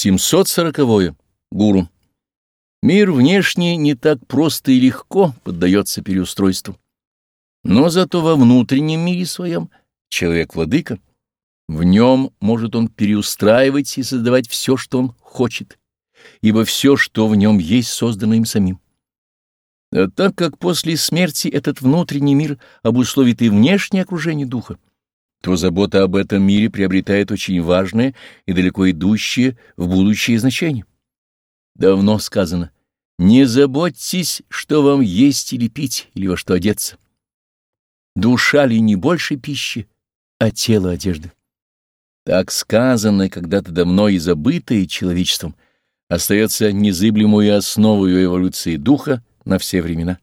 740. -е. Гуру. Мир внешний не так просто и легко поддается переустройству. Но зато во внутреннем мире своем человек-владыка, в нем может он переустраивать и создавать все, что он хочет, ибо все, что в нем есть, создано им самим. А так как после смерти этот внутренний мир обусловит и внешнее окружение духа, то забота об этом мире приобретает очень важное и далеко идущее в будущее значение. Давно сказано, не заботьтесь, что вам есть или пить, или во что одеться. Душа ли не больше пищи, а тело одежды? Так сказано когда-то давно и забытое человечеством, остается незыблемой основой эволюции духа на все времена.